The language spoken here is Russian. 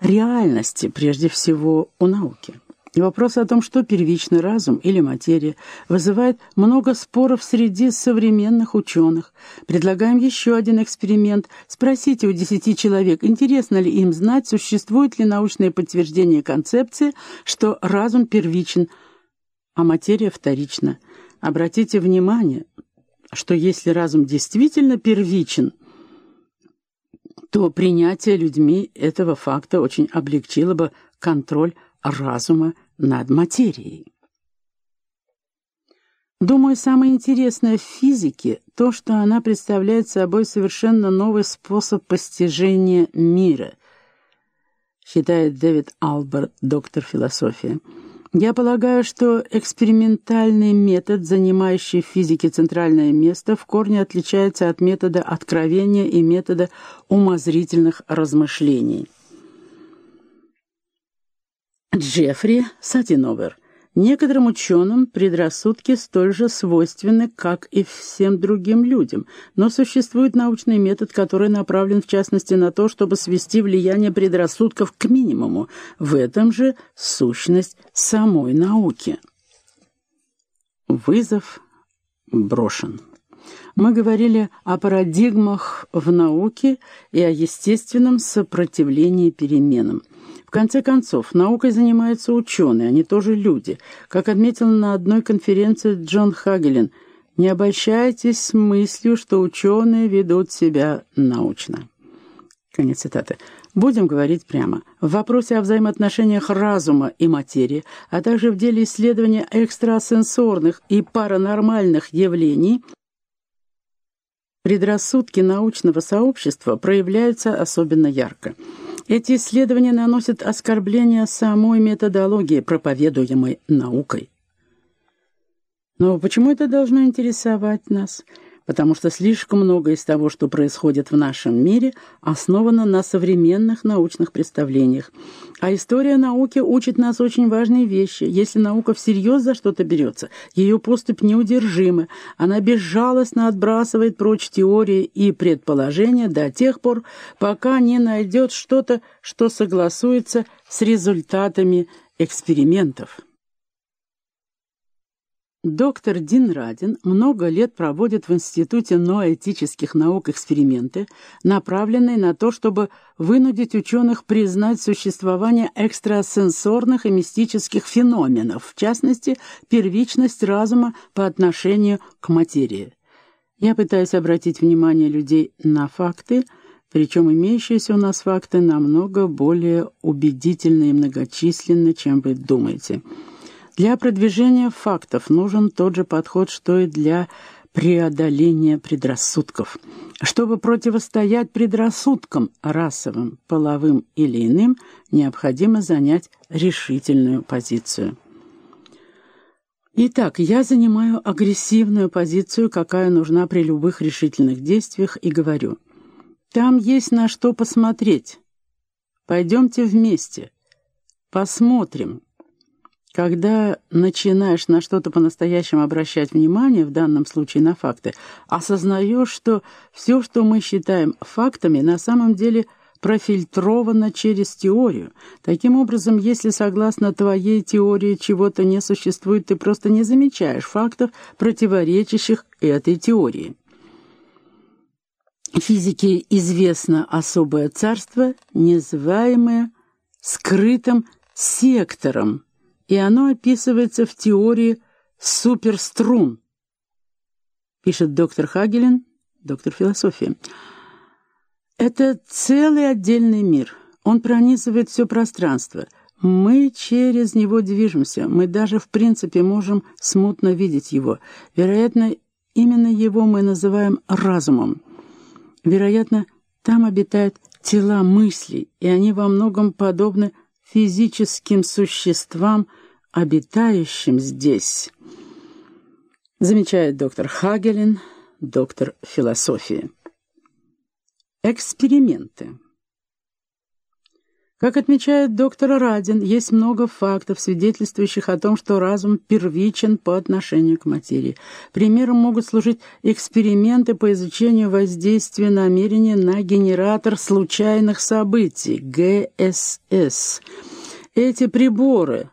реальности, прежде всего у науки. Вопрос о том, что первичный разум или материя, вызывает много споров среди современных ученых. Предлагаем еще один эксперимент. Спросите у десяти человек, интересно ли им знать, существует ли научное подтверждение концепции, что разум первичен, а материя вторична. Обратите внимание, что если разум действительно первичен, то принятие людьми этого факта очень облегчило бы контроль разума над материей. Думаю, самое интересное в физике то, что она представляет собой совершенно новый способ постижения мира, считает Дэвид Алберт, доктор философии. Я полагаю, что экспериментальный метод, занимающий в физике центральное место, в корне отличается от метода откровения и метода умозрительных размышлений. Джеффри Сатиновер. Некоторым ученым предрассудки столь же свойственны, как и всем другим людям, но существует научный метод, который направлен в частности на то, чтобы свести влияние предрассудков к минимуму. В этом же сущность самой науки. Вызов брошен. Мы говорили о парадигмах в науке и о естественном сопротивлении переменам. Конце концов, наукой занимаются ученые, они тоже люди. Как отметил на одной конференции Джон Хагелин, не обольщайтесь мыслью, что ученые ведут себя научно. Конец цитаты. Будем говорить прямо. В вопросе о взаимоотношениях разума и материи, а также в деле исследования экстрасенсорных и паранормальных явлений, предрассудки научного сообщества проявляются особенно ярко. Эти исследования наносят оскорбление самой методологии, проповедуемой наукой. Но почему это должно интересовать нас? Потому что слишком много из того, что происходит в нашем мире, основано на современных научных представлениях. А история науки учит нас очень важные вещи. Если наука всерьез за что-то берется, ее поступь неудержима, она безжалостно отбрасывает прочь теории и предположения до тех пор, пока не найдет что-то, что согласуется с результатами экспериментов. Доктор Дин Радин много лет проводит в Институте ноэтических наук эксперименты, направленные на то, чтобы вынудить ученых признать существование экстрасенсорных и мистических феноменов, в частности, первичность разума по отношению к материи. Я пытаюсь обратить внимание людей на факты, причем имеющиеся у нас факты намного более убедительны и многочисленны, чем вы думаете. Для продвижения фактов нужен тот же подход, что и для преодоления предрассудков. Чтобы противостоять предрассудкам расовым, половым или иным, необходимо занять решительную позицию. Итак, я занимаю агрессивную позицию, какая нужна при любых решительных действиях, и говорю, там есть на что посмотреть. Пойдемте вместе. Посмотрим, когда начинаешь на что-то по-настоящему обращать внимание, в данном случае на факты, осознаешь, что все, что мы считаем фактами, на самом деле профильтровано через теорию. Таким образом, если согласно твоей теории чего-то не существует, ты просто не замечаешь фактов, противоречащих этой теории. Физике известно особое царство, называемое скрытым сектором, и оно описывается в теории суперструн, пишет доктор Хагелин, доктор философии. Это целый отдельный мир. Он пронизывает все пространство. Мы через него движемся. Мы даже в принципе можем смутно видеть его. Вероятно, именно его мы называем разумом. Вероятно, там обитают тела мыслей, и они во многом подобны физическим существам, обитающим здесь, замечает доктор Хагелин, доктор философии. Эксперименты. Как отмечает доктор Радин, есть много фактов, свидетельствующих о том, что разум первичен по отношению к материи. Примером могут служить эксперименты по изучению воздействия намерения на генератор случайных событий, ГСС. Эти приборы